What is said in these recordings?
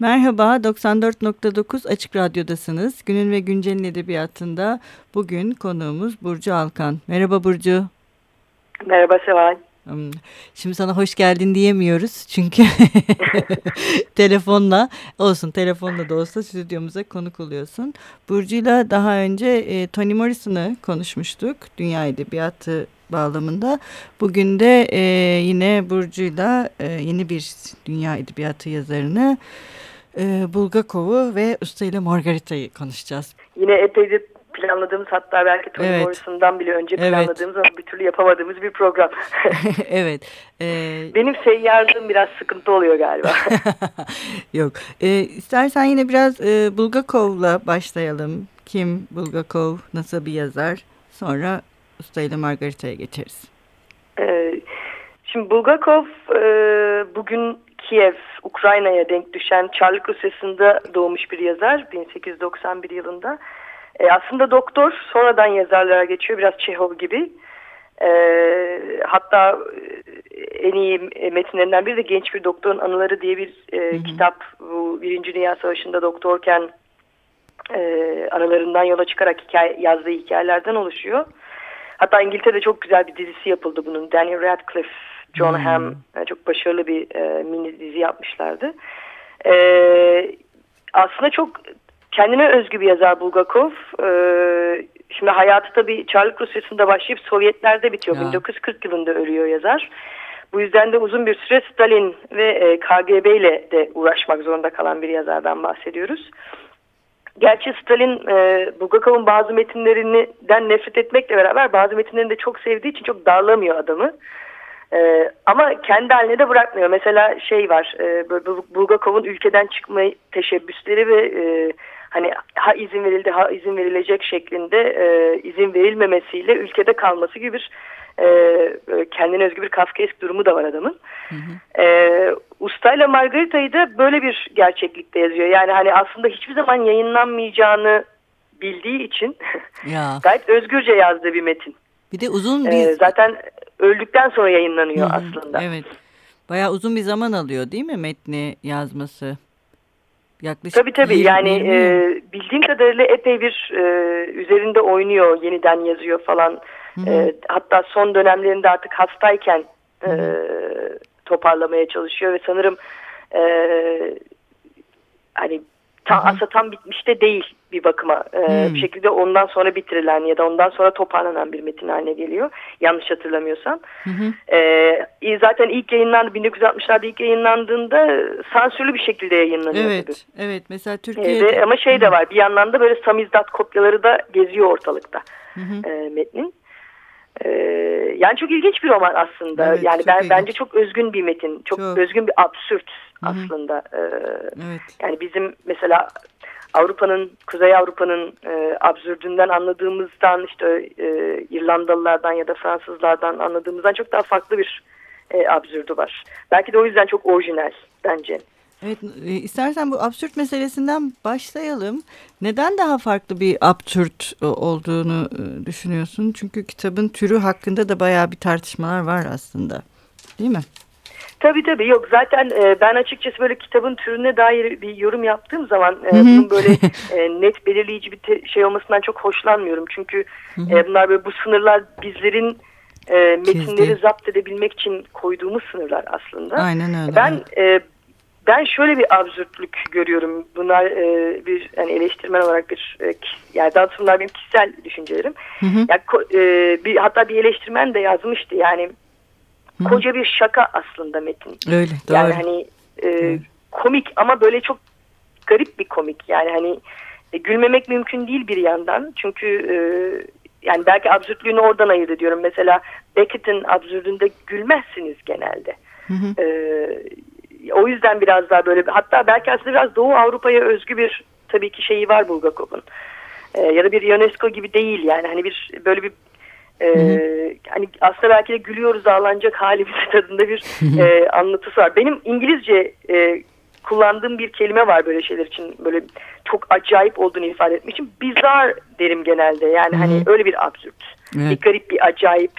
Merhaba, 94.9 Açık Radyo'dasınız. Günün ve Güncel'in edebiyatında bugün konuğumuz Burcu Alkan. Merhaba Burcu. Merhaba Seval. Hmm, şimdi sana hoş geldin diyemiyoruz çünkü telefonla olsun telefonla da olsa stüdyomuza konuk oluyorsun. Burcu'yla daha önce e, Toni Morrison'ı konuşmuştuk Dünya Edebiyatı bağlamında. Bugün de e, yine Burcu'yla e, yeni bir Dünya Edebiyatı yazarını e, Bulgakov'u ve Usta ile Margarita'yı konuşacağız. Yine epeydir planladığımız hatta belki Toni evet. Morrison'dan bile önce planladığımız evet. ama bir türlü yapamadığımız bir program. evet. E... Benim seyyarlığım biraz sıkıntı oluyor galiba. Yok. E, istersen yine biraz e, Bulgakov'la başlayalım. Kim Bulgakov, nasıl bir yazar? Sonra Usta ile Margarita'ya geçeriz. E, şimdi Bulgakov e, bugün Kiev, Ukrayna'ya denk düşen Çarlık Rusyası'nda doğmuş bir yazar 1891 yılında. E, aslında doktor sonradan yazarlara geçiyor biraz Çehov gibi. E, hatta e, en iyi metinlerinden biri de Genç Bir Doktorun Anıları diye bir e, hı hı. kitap. Bu Birinci Dünya Savaşı'nda doktorken e, aralarından yola çıkarak hikaye, yazdığı hikayelerden oluşuyor. Hatta İngiltere'de çok güzel bir dizisi yapıldı bunun. Daniel Radcliffe, John hmm. Hamm e, çok başarılı bir e, mini dizi yapmışlardı. E, aslında çok kendine özgü bir yazar Bulgakov. E, şimdi hayatı tabii Çarlık Rusyası'nda başlayıp Sovyetlerde bitiyor. Ya. 1940 yılında ölüyor yazar. Bu yüzden de uzun bir süre Stalin ve e, KGB ile de uğraşmak zorunda kalan bir yazardan bahsediyoruz. Gerçi Stalin e, Bulgakov'un bazı metinlerinden nefret etmekle beraber bazı metinlerini de çok sevdiği için çok darlamıyor adamı. E, ama kendi haline de bırakmıyor. Mesela şey var e, Bulgakov'un ülkeden çıkma teşebbüsleri ve e, hani ha izin verildi ha izin verilecek şeklinde e, izin verilmemesiyle ülkede kalması gibi bir e, kendine özgü bir Kafkaesk durumu da var adamın. Hı hı. E, Ustayla Margarita'yı da böyle bir gerçeklikte yazıyor. Yani hani aslında hiçbir zaman yayınlanmayacağını bildiği için ya. gayet özgürce yazdığı bir metin. Bir de uzun bir... E, zaten öldükten sonra yayınlanıyor hı hı. aslında. Evet. Bayağı uzun bir zaman alıyor değil mi metni yazması? Yaklaşık tabii tabii. 20, yani 20 e, bildiğim kadarıyla epey bir e, üzerinde oynuyor, yeniden yazıyor falan. E, hatta son dönemlerinde artık hastayken e, toparlamaya çalışıyor ve sanırım e, hani tam, aslında tam bitmiş de değil bir bakıma. E, hmm. Bir şekilde ondan sonra bitirilen ya da ondan sonra toparlanan bir metin haline geliyor. Yanlış hatırlamıyorsam. Hı hı. E, zaten ilk yayınlandı 1960'larda ilk yayınlandığında sansürlü bir şekilde yayınlanıyor. Evet, evet. Mesela Türkiye'de. E, ama şey de var bir yandan da böyle samizdat kopyaları da geziyor ortalıkta hı hı. E, metnin. Ee, yani çok ilginç bir roman aslında. Evet, yani ben ilginç. bence çok özgün bir metin, çok, çok. özgün bir absürt Hı -hı. aslında. Ee, evet. Yani bizim mesela Avrupa'nın, Kuzey Avrupa'nın e, absürdünden anladığımızdan işte e, İrlandalılardan ya da Fransızlardan anladığımızdan çok daha farklı bir e, absürdü var. Belki de o yüzden çok orijinal bence. Evet, e, istersen bu absürt meselesinden başlayalım. Neden daha farklı bir absürt e, olduğunu e, düşünüyorsun? Çünkü kitabın türü hakkında da bayağı bir tartışmalar var aslında. Değil mi? Tabii tabii yok zaten e, ben açıkçası böyle kitabın türüne dair bir yorum yaptığım zaman e, bunun böyle e, net belirleyici bir te, şey olmasından çok hoşlanmıyorum. Çünkü e, bunlar böyle bu sınırlar bizlerin e, metinleri Çizdi. zapt edebilmek için koyduğumuz sınırlar aslında. Aynen öyle. Ben e, ben şöyle bir absürtlük görüyorum. Bunlar e, bir yani eleştirmen olarak bir e, yani daha bunlar benim kişisel düşüncelerim. Hı hı. Yani, e, bir, hatta bir eleştirmen de yazmıştı yani koca bir şaka aslında metin. Öyle doğru. Yani hani e, komik ama böyle çok garip bir komik. Yani hani e, gülmemek mümkün değil bir yandan. Çünkü e, yani belki absürtlüğünü oradan ayırt ediyorum. Mesela Beckett'in absürdünde gülmezsiniz genelde. Hı hı. E, o yüzden biraz daha böyle hatta belki aslında biraz Doğu Avrupa'ya özgü bir tabii ki şeyi var Bulgakov'un. E, ya da bir UNESCO gibi değil yani hani bir böyle bir e, hani aslında belki de gülüyoruz ağlanacak halimiz tadında bir e, anlatısı var. Benim İngilizce e, kullandığım bir kelime var böyle şeyler için böyle çok acayip olduğunu ifade etmek için bizar derim genelde yani hani öyle bir absürt evet. bir garip bir acayip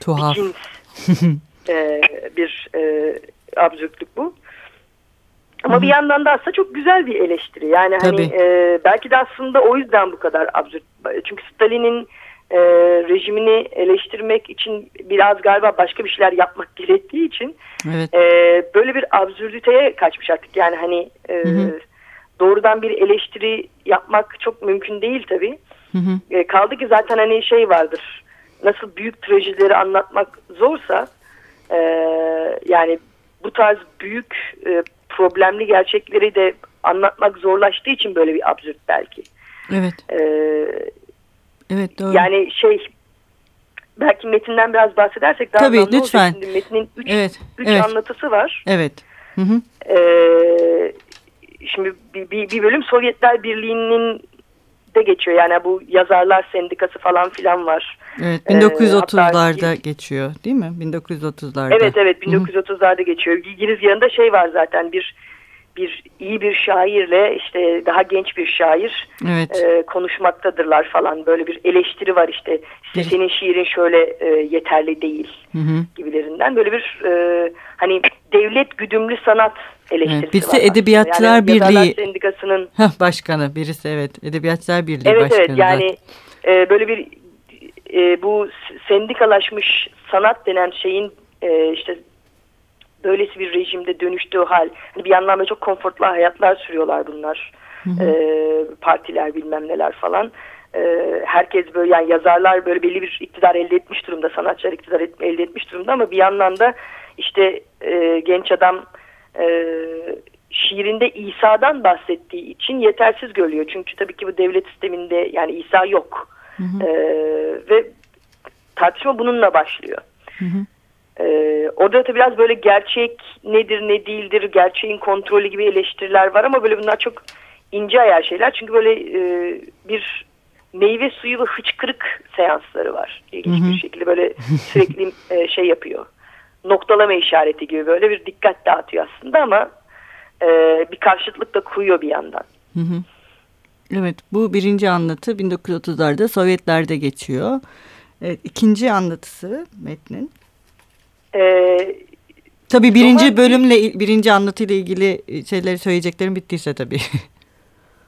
Tuhaf. bir cins e, bir e, absürtlük bu. Ama Hı -hı. bir yandan da aslında çok güzel bir eleştiri. Yani hani e, belki de aslında o yüzden bu kadar absürt. Çünkü Stalin'in e, rejimini eleştirmek için biraz galiba başka bir şeyler yapmak gerektiği için evet. e, böyle bir absürditeye kaçmış artık. Yani hani e, hı hı. doğrudan bir eleştiri yapmak çok mümkün değil tabii. Hı hı. E, kaldı ki zaten hani şey vardır. Nasıl büyük trajedileri anlatmak zorsa e, yani bu tarz büyük e, problemli gerçekleri de anlatmak zorlaştığı için böyle bir absürt belki. Evet. E, Evet doğru. Yani şey belki metinden biraz bahsedersek daha Tabii lütfen. Şimdi metnin üç, evet, üç evet. anlatısı var. Evet. Hı hı. Ee, şimdi bir, bir, bir bölüm Sovyetler Birliği'nin de geçiyor. Yani bu yazarlar sendikası falan filan var. Evet 1930'larda ee, geçiyor değil mi? 1930'larda. Evet evet 1930'larda geçiyor. Giriz yanında şey var zaten bir bir iyi bir şairle işte daha genç bir şair evet. e, konuşmaktadırlar falan böyle bir eleştiri var işte, işte senin şiirin şöyle e, yeterli değil hı hı. gibilerinden böyle bir e, hani devlet güdümlü sanat eleştirisi evet, birisi var. Edebiyatçılar yani Birliği Sendikası'nın Heh, başkanı birisi evet Edebiyatçılar Birliği evet, başkanı. Evet yani e, böyle bir e, bu sendikalaşmış sanat denen şeyin e, işte böylesi bir rejimde dönüştüğü hal. Hani bir yandan böyle çok konfortlu hayatlar sürüyorlar bunlar. Hı hı. E, partiler bilmem neler falan. E, herkes böyle yani yazarlar böyle belli bir iktidar elde etmiş durumda. Sanatçılar iktidar et, elde etmiş durumda ama bir yandan da işte e, genç adam e, şiirinde İsa'dan bahsettiği için yetersiz görülüyor. Çünkü tabii ki bu devlet sisteminde yani İsa yok. Hı hı. E, ve tartışma bununla başlıyor. Hı hı. Ee, orada da biraz böyle gerçek nedir ne değildir, gerçeğin kontrolü gibi eleştiriler var ama böyle bunlar çok ince ayar şeyler. Çünkü böyle e, bir meyve suyu ve hıçkırık seansları var. İlginç bir şekilde böyle sürekli e, şey yapıyor. Noktalama işareti gibi böyle bir dikkat dağıtıyor aslında ama e, bir karşıtlık da koyuyor bir yandan. Evet bu birinci anlatı 1930'larda Sovyetlerde geçiyor. Evet, ikinci anlatısı metnin. Ee, tabii birinci roman, bölümle birinci anlatıyla ilgili şeyleri söyleyeceklerim bittiyse tabii.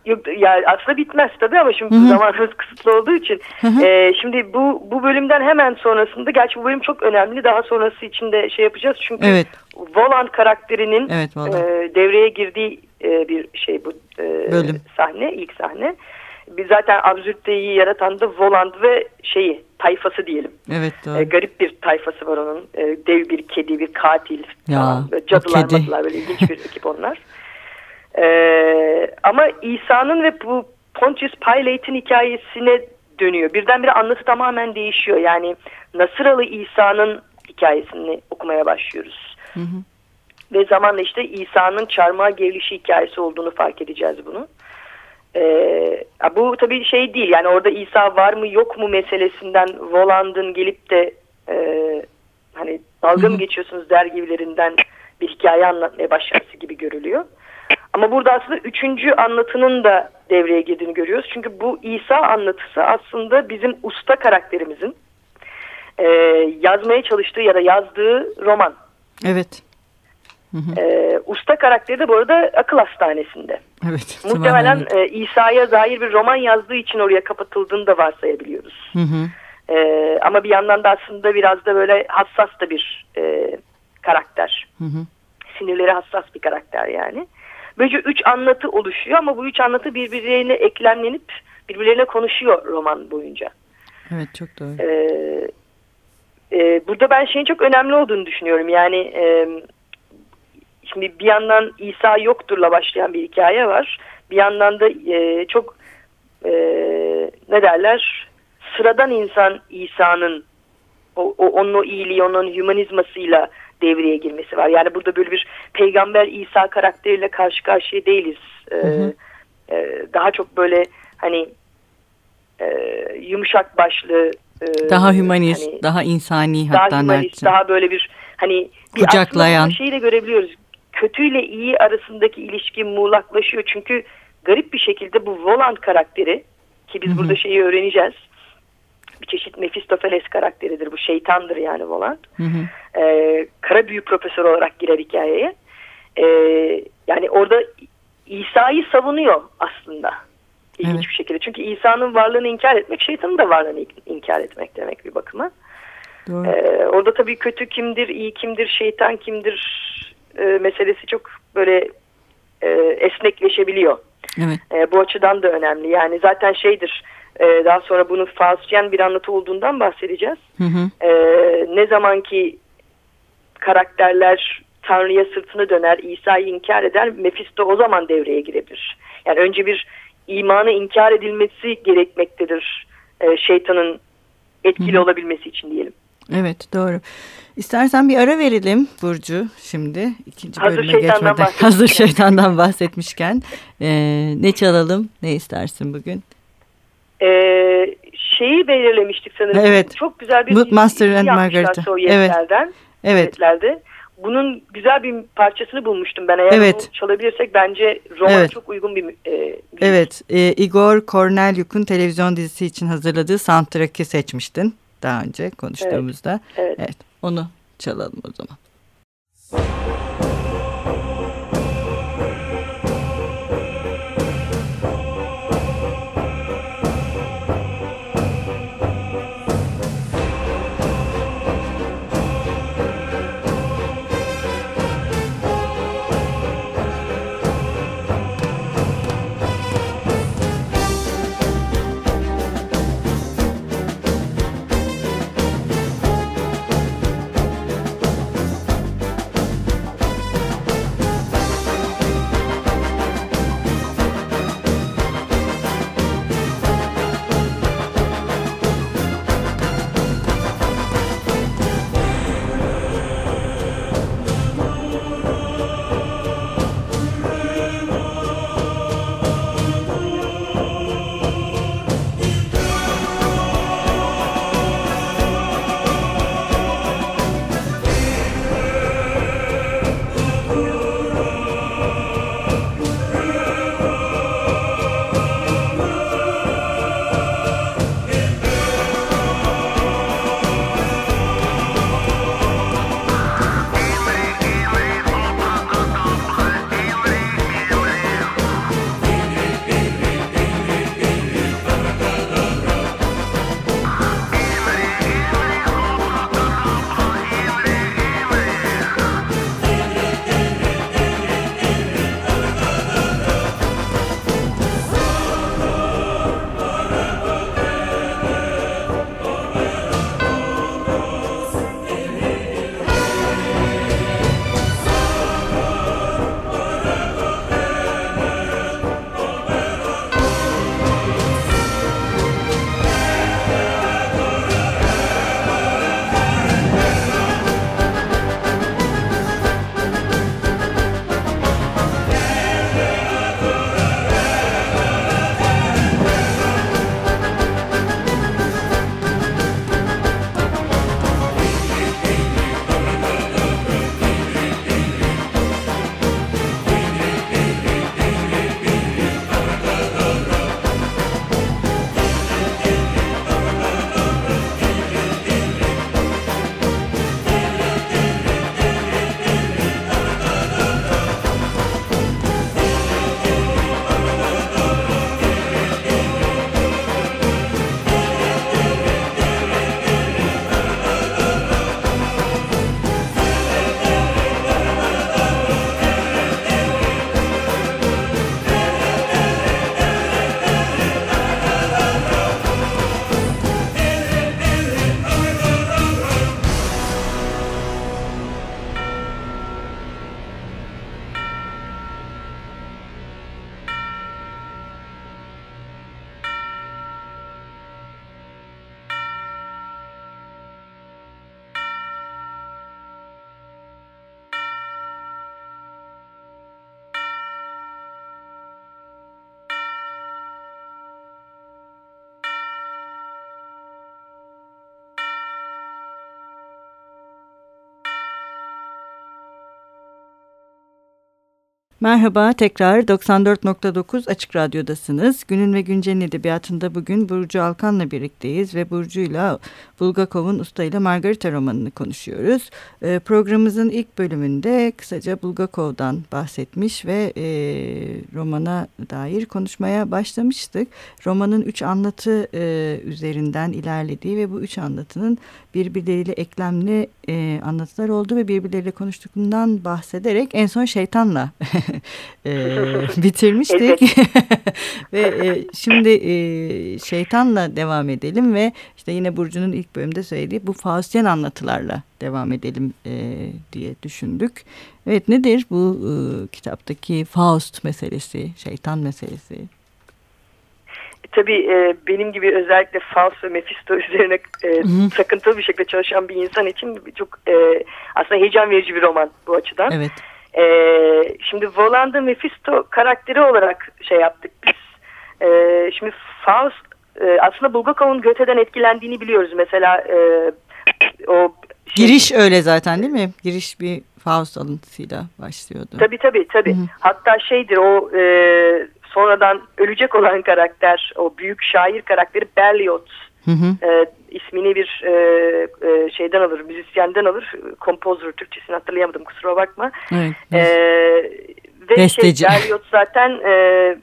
Yok yani aslında bitmez tabii ama şimdi Hı -hı. zamanımız kısıtlı olduğu için. E, şimdi bu bu bölümden hemen sonrasında gerçi bu bölüm çok önemli daha sonrası için de şey yapacağız. Çünkü evet. Volant karakterinin evet, e, devreye girdiği e, bir şey bu e, Bölüm. sahne ilk sahne. Biz zaten absürteyi yaratan da Voland ve şeyi tayfası diyelim. Evet doğru. E, garip bir tayfası var onun. E, dev bir kedi, bir katil ya, falan. Böyle cadılar, madılar böyle ilginç bir ekip onlar. E, ama İsa'nın ve bu Pontius Pilate'in hikayesine dönüyor. Birdenbire anlatı tamamen değişiyor. Yani Nasıralı İsa'nın hikayesini okumaya başlıyoruz. Hı hı. Ve zamanla işte İsa'nın çarmıha gerilişi hikayesi olduğunu fark edeceğiz bunu. Ee, bu tabii şey değil yani orada İsa var mı yok mu meselesinden Voland'ın gelip de e, hani dalga mı geçiyorsunuz der gibilerinden bir hikaye anlatmaya başlaması gibi görülüyor. Ama burada aslında üçüncü anlatının da devreye girdiğini görüyoruz. Çünkü bu İsa anlatısı aslında bizim usta karakterimizin e, yazmaya çalıştığı ya da yazdığı roman. Evet. Hı E, usta karakteri de bu arada akıl hastanesinde. Evet. Muhtemelen e, İsa'ya dair bir roman yazdığı için oraya kapatıldığını da varsayabiliyoruz. Hı hı. E, ama bir yandan da aslında biraz da böyle hassas da bir e, karakter. Hı hı. Sinirleri hassas bir karakter yani. Böylece üç anlatı oluşuyor ama bu üç anlatı birbirlerine eklemlenip birbirlerine konuşuyor roman boyunca. Evet çok doğru. Ee, e, burada ben şeyin çok önemli olduğunu düşünüyorum. Yani e, Şimdi bir yandan İsa yokturla başlayan bir hikaye var. Bir yandan da e, çok e, ne derler sıradan insan İsa'nın o, o, onun o iyiliği, onun hümanizmasıyla devreye girmesi var. Yani burada böyle bir peygamber İsa karakteriyle karşı karşıya değiliz. Ee, hı hı. E, daha çok böyle hani e, yumuşak başlı e, daha hümanist, hani, daha insani daha hatta hümanist, daha böyle bir hani bir kucaklayan şeyi de görebiliyoruz kötüyle iyi arasındaki ilişki muğlaklaşıyor. Çünkü garip bir şekilde bu Voland karakteri ki biz Hı -hı. burada şeyi öğreneceğiz. Bir çeşit Mephistopheles karakteridir. Bu şeytandır yani Voland. Ee, kara büyü profesör olarak girer hikayeye. e, yani orada İsa'yı savunuyor aslında. İlginç evet. bir şekilde. Çünkü İsa'nın varlığını inkar etmek şeytanın da varlığını inkar etmek demek bir bakıma. Doğru. Ee, orada tabii kötü kimdir, iyi kimdir, şeytan kimdir e, meselesi çok böyle e, esnekleşebiliyor. Evet. E, bu açıdan da önemli. Yani zaten şeydir e, daha sonra bunu Faustian bir anlatı olduğundan bahsedeceğiz. Hı hı. E, ne zaman ki karakterler Tanrı'ya sırtını döner, İsa'yı inkar eder, Mephisto o zaman devreye girebilir. Yani önce bir imanı inkar edilmesi gerekmektedir e, şeytanın etkili Hı. olabilmesi için diyelim. Evet doğru. İstersen bir ara verelim Burcu şimdi ikinci Hazır bölüme geçmeden. Hazır şeytandan bahsetmişken e, ne çalalım ne istersin bugün? Ee, şeyi belirlemiştik sanırım. Evet. Çok güzel bir Master and Margarita. Evet. Evet. Bunun güzel bir parçasını bulmuştum ben. Eğer evet. çalabilirsek bence roman evet. çok uygun bir e, Evet. E, Igor Kornelyuk'un televizyon dizisi için hazırladığı soundtrack'i seçmiştin daha önce konuştuğumuzda. Evet. evet. evet. Onu çalalım o zaman. Merhaba tekrar 94.9 Açık Radyo'dasınız. Günün ve Güncel'in edebiyatında bugün Burcu Alkan'la birlikteyiz ve Burcu'yla Bulgakov'un Usta ile Margarita romanını konuşuyoruz. E, programımızın ilk bölümünde kısaca Bulgakov'dan bahsetmiş ve e, romana dair konuşmaya başlamıştık. Romanın üç anlatı e, üzerinden ilerlediği ve bu üç anlatının birbirleriyle eklemli e, anlatılar oldu ve birbirleriyle konuştuğundan bahsederek en son şeytanla e, bitirmiştik. ve e, şimdi e, şeytanla devam edelim ve işte yine Burcu'nun ilk bölümde söylediği bu Faustian anlatılarla devam edelim e, diye düşündük. Evet nedir bu e, kitaptaki Faust meselesi, şeytan meselesi? tabii e, benim gibi özellikle Faust ve Mephisto üzerine e, takıntılı bir şekilde çalışan bir insan için çok e, aslında heyecan verici bir roman bu açıdan. Evet. E, şimdi Volanda Mephisto karakteri olarak şey yaptık biz. E, şimdi Faust e, aslında Bulgakov'un Goethe'den etkilendiğini biliyoruz. Mesela e, o şey, Giriş öyle zaten değil mi? Giriş bir Faust alıntısıyla başlıyordu. Tabii tabii tabii. -hı. Hatta şeydir o e, sonradan ölecek olan karakter, o büyük şair karakteri Berlioz. Hı hı. E, ismini bir e, e, şeyden alır, müzisyenden alır. Kompozör, Türkçesini hatırlayamadım kusura bakma. Evet, e, ve Besteci. şey, Berlioz zaten e,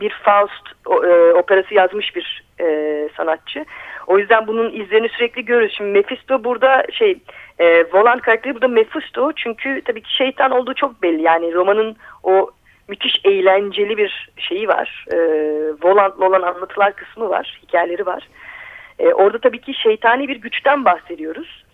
bir Faust e, operası yazmış bir e, sanatçı. O yüzden bunun izlerini sürekli görürüz. Şimdi Mephisto burada şey e, Volant karakteri burada Mephisto çünkü tabii ki şeytan olduğu çok belli. Yani romanın o müthiş eğlenceli bir şeyi var. E, Volant'la olan anlatılar kısmı var, hikayeleri var. E, orada tabii ki şeytani bir güçten bahsediyoruz.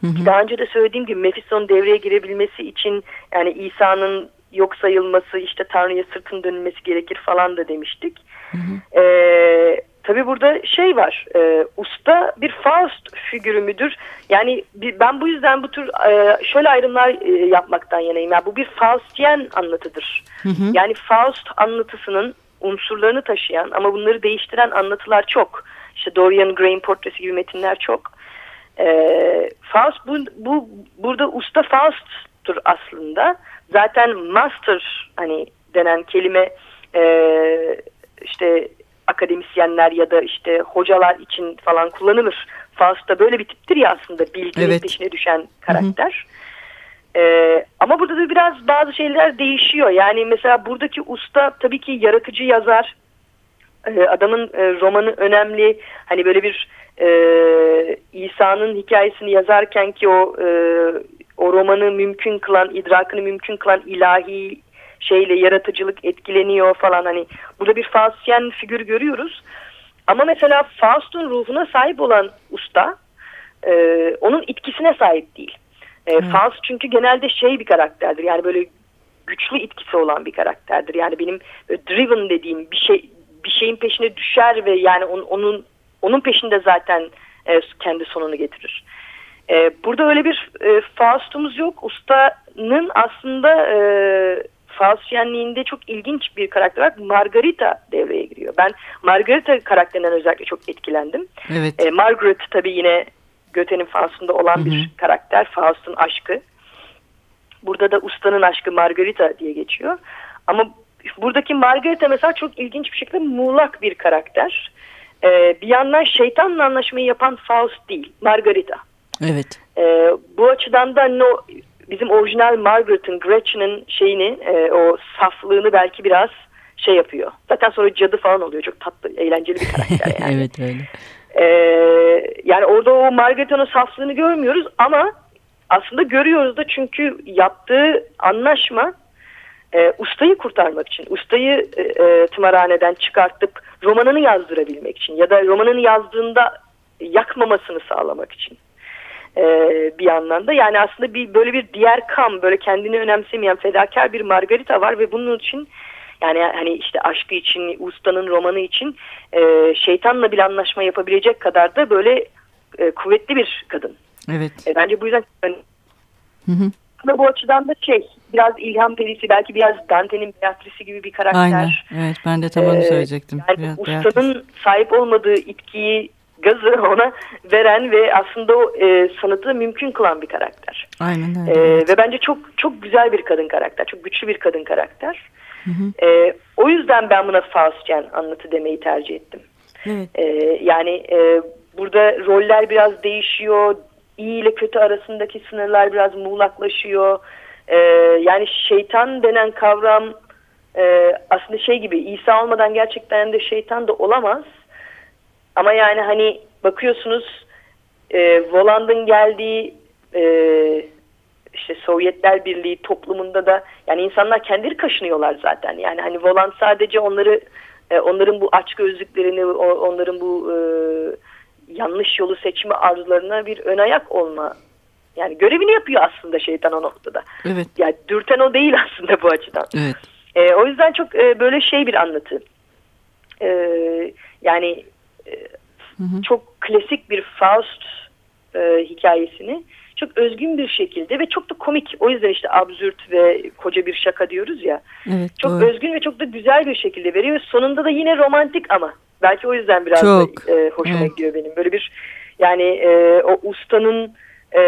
Hı hı. Daha önce de söylediğim gibi Mephisto'nun devreye girebilmesi için yani İsa'nın yok sayılması işte Tanrı'ya sırtın dönülmesi gerekir falan da demiştik. Hı hı. E, tabii burada şey var e, usta bir Faust figürü müdür? Yani bir, ben bu yüzden bu tür e, şöyle ayrımlar e, yapmaktan yanayım. Yani bu bir Faustiyen anlatıdır. Hı hı. Yani Faust anlatısının unsurlarını taşıyan ama bunları değiştiren anlatılar çok. İşte Dorian Gray'in portresi gibi metinler çok. E, Faust bu, bu burada usta Faust'tur aslında. Zaten master hani denen kelime e, işte akademisyenler ya da işte hocalar için falan kullanılır. Faust da böyle bir tiptir ya aslında bilginin evet. peşine düşen karakter. Hı hı. Ee, ama burada da biraz bazı şeyler değişiyor. Yani mesela buradaki usta tabii ki yaratıcı yazar. Ee, adamın e, romanı önemli. Hani böyle bir e, İsa'nın hikayesini yazarken ki o e, o romanı mümkün kılan, idrakını mümkün kılan ilahi şeyle yaratıcılık etkileniyor falan hani burada bir Faustian figür görüyoruz. Ama mesela Faust'un ruhuna sahip olan usta e, onun itkisine sahip değil. E, hmm. Faust çünkü genelde şey bir karakterdir yani böyle güçlü itkisi olan bir karakterdir. Yani benim driven dediğim bir şey bir şeyin peşine düşer ve yani on, onun onun peşinde zaten e, kendi sonunu getirir. E, burada öyle bir e, Faust'umuz yok. Ustanın aslında e, Faustiyenliğinde çok ilginç bir karakter olarak Margarita devreye giriyor. Ben Margarita karakterinden özellikle çok etkilendim. Evet. E, Margaret tabii yine Goethe'nin Faust'unda olan Hı -hı. bir karakter. Faust'un aşkı. Burada da ustanın aşkı Margarita diye geçiyor. Ama buradaki Margarita mesela çok ilginç bir şekilde muğlak bir karakter. Ee, bir yandan şeytanla anlaşmayı yapan Faust değil, Margarita. Evet. Ee, bu açıdan da no, bizim orijinal Margaret'ın, Gretchen'in şeyini, e, o saflığını belki biraz şey yapıyor. Zaten sonra cadı falan oluyor. Çok tatlı, eğlenceli bir karakter yani. evet öyle. Ee, yani orada o Margaret'ın o saflığını görmüyoruz ama aslında görüyoruz da çünkü yaptığı anlaşma e, ustayı kurtarmak için, ustayı e, e, tımarhaneden çıkartıp romanını yazdırabilmek için ya da romanını yazdığında yakmamasını sağlamak için e, bir yandan da. Yani aslında bir böyle bir diğer kam, böyle kendini önemsemeyen fedakar bir Margarita var ve bunun için yani hani işte aşkı için, ustanın romanı için e, şeytanla bir anlaşma yapabilecek kadar da böyle e, kuvvetli bir kadın. Evet. E, bence bu yüzden Hı hı. Ve bu açıdan da şey biraz ilham perisi belki biraz Dante'nin Beatrice'i gibi bir karakter. Aynen evet ben de tam onu ee, söyleyecektim. Yani biraz ustanın Beatrice. sahip olmadığı itkiyi gazı ona veren ve aslında o e, sanatı mümkün kılan bir karakter. Aynen öyle. E, ve bence çok çok güzel bir kadın karakter, çok güçlü bir kadın karakter. Hı hı. E, o yüzden ben buna Faustyen anlatı demeyi tercih ettim. Evet. E, yani e, burada roller biraz değişiyor, iyi ile kötü arasındaki sınırlar biraz muğlaklaşıyor. E, yani şeytan denen kavram e, aslında şey gibi İsa olmadan gerçekten de şeytan da olamaz. Ama yani hani bakıyorsunuz e, Voland'ın geldiği e, işte Sovyetler Birliği toplumunda da yani insanlar kendileri kaşınıyorlar zaten. Yani hani Voland sadece onları e, onların bu aç gözlüklerini onların bu e, yanlış yolu seçme arzularına bir ön ayak olma yani görevini yapıyor aslında şeytan o noktada. Evet. Yani dürten o değil aslında bu açıdan. Evet. E, o yüzden çok e, böyle şey bir anlatı. E, yani e, hı hı. çok klasik bir Faust e, hikayesini çok özgün bir şekilde ve çok da komik. O yüzden işte absürt ve koca bir şaka diyoruz ya. Evet, çok doğru. özgün ve çok da güzel bir şekilde veriyor. Sonunda da yine romantik ama belki o yüzden biraz çok. da, e, hoşuma evet. gidiyor benim. Böyle bir yani e, o ustanın e,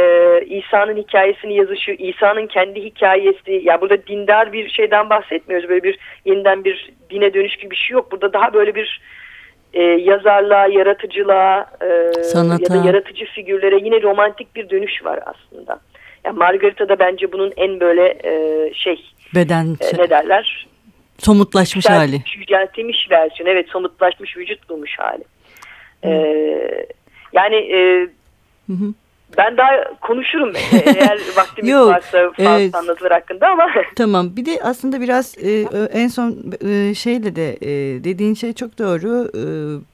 İsa'nın hikayesini yazışı, İsa'nın kendi hikayesi. Ya burada dindar bir şeyden bahsetmiyoruz. Böyle bir yeniden bir dine dönüş gibi bir şey yok. Burada daha böyle bir e, yazarlığa, yaratıcılığa e, ya da yaratıcı figürlere yine romantik bir dönüş var aslında. Yani Margarita da bence bunun en böyle e, şey beden e, ne derler? Somutlaşmış Yücelt, hali. Yüceltilmiş versiyon. Evet somutlaşmış vücut bulmuş hali. E, yani e, hı hı. Ben daha konuşurum eğer vaktimiz Yok, varsa fazla evet. anlatılır hakkında ama. Tamam bir de aslında biraz e, en son e, şeyle de e, dediğin şey çok doğru. E,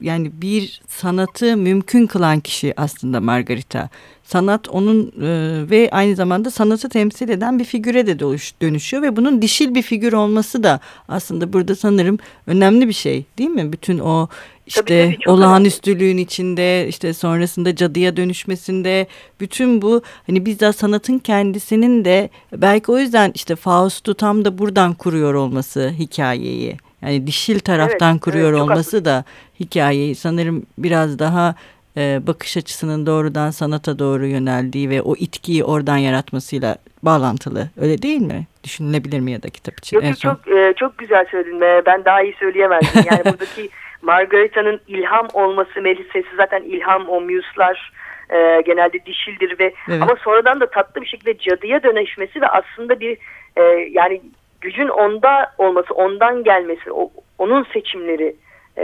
yani bir sanatı mümkün kılan kişi aslında Margarita. Sanat onun e, ve aynı zamanda sanatı temsil eden bir figüre de dönüşüyor ve bunun dişil bir figür olması da aslında burada sanırım önemli bir şey değil mi? Bütün o işte tabii, tabii, olağanüstülüğün önemli. içinde işte sonrasında cadıya dönüşmesinde bütün bu hani bizzat sanatın kendisinin de belki o yüzden işte Faust'u tam da buradan kuruyor olması hikayeyi. Yani dişil taraftan evet, kuruyor evet, olması haklı. da hikayeyi sanırım biraz daha e, bakış açısının doğrudan sanata doğru yöneldiği ve o itkiyi oradan yaratmasıyla bağlantılı. Öyle değil mi? Düşünülebilir mi ya da kitap için? Yok, en son. Çok, e, çok güzel söyledin. Ben daha iyi söyleyemezdim. Yani buradaki Margarita'nın ilham olması Melisa'sı zaten ilham o muse'lar e, genelde dişildir ve evet. ama sonradan da tatlı bir şekilde cadıya dönüşmesi ve aslında bir e, yani gücün onda olması, ondan gelmesi, o, onun seçimleri e,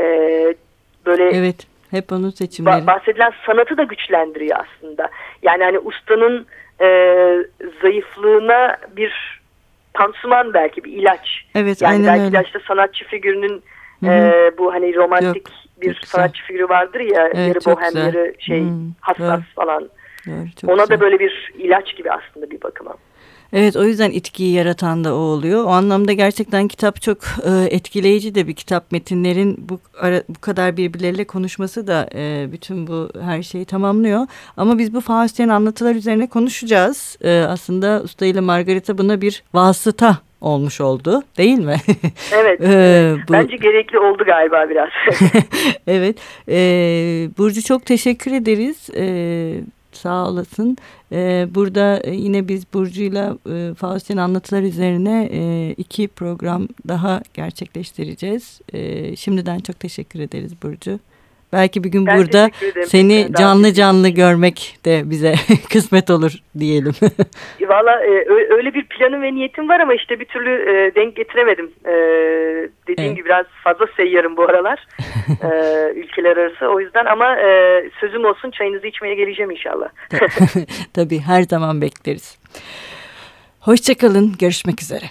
böyle Evet. Hep onun seçimleri. Bahsedilen sanatı da güçlendiriyor aslında. Yani hani ustanın e, zayıflığına bir pansuman belki bir ilaç. Evet, yani aynen belki öyle. işte sanatçı figürünün e, bu hani romantik Yok, bir sanatçı figürü vardır ya evet, yarı bohem yarı şey Hı, hassas doğru. falan. Doğru, Ona güzel. da böyle bir ilaç gibi aslında bir bakıma. Evet o yüzden itkiyi yaratan da o oluyor. O anlamda gerçekten kitap çok e, etkileyici de bir kitap. Metinlerin bu, ara, bu kadar birbirleriyle konuşması da e, bütün bu her şeyi tamamlıyor. Ama biz bu Faustyen anlatılar üzerine konuşacağız. E, aslında Usta ile Margarita buna bir vasıta olmuş oldu değil mi? Evet. ee, bu... Bence gerekli oldu galiba biraz. evet. E, Burcu çok teşekkür ederiz. E, sağ olasın. Ee, burada yine biz Burcu'yla e, Faustin anlatılar üzerine e, iki program daha gerçekleştireceğiz. E, şimdiden çok teşekkür ederiz Burcu. Belki bir gün ben burada seni canlı canlı görmek de bize kısmet olur diyelim. Valla e, öyle bir planım ve niyetim var ama işte bir türlü e, denk getiremedim. E, dediğim evet. gibi biraz fazla seyyarım bu aralar e, ülkeler arası. O yüzden ama e, sözüm olsun çayınızı içmeye geleceğim inşallah. Tabii her zaman bekleriz. Hoşçakalın görüşmek üzere.